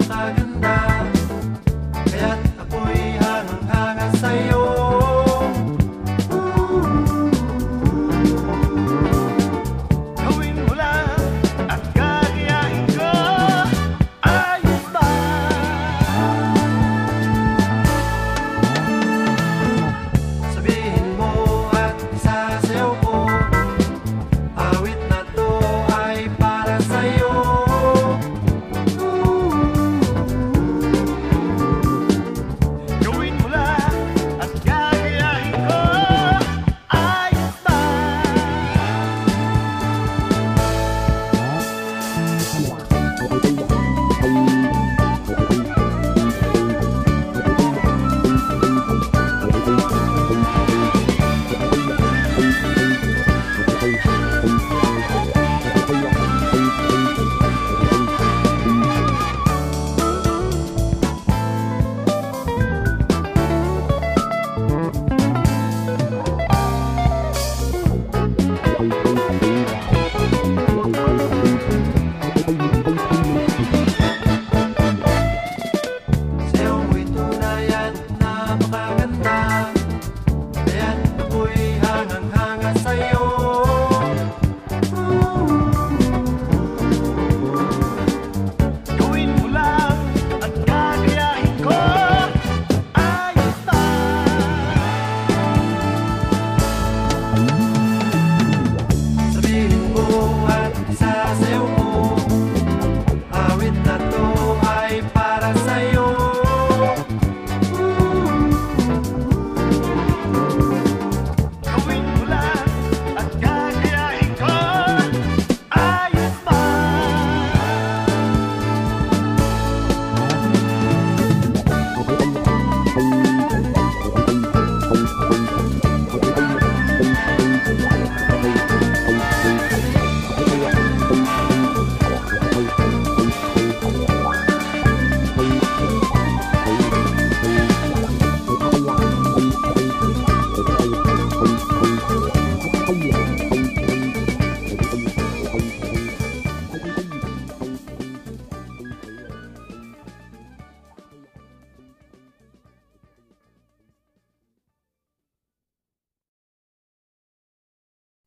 I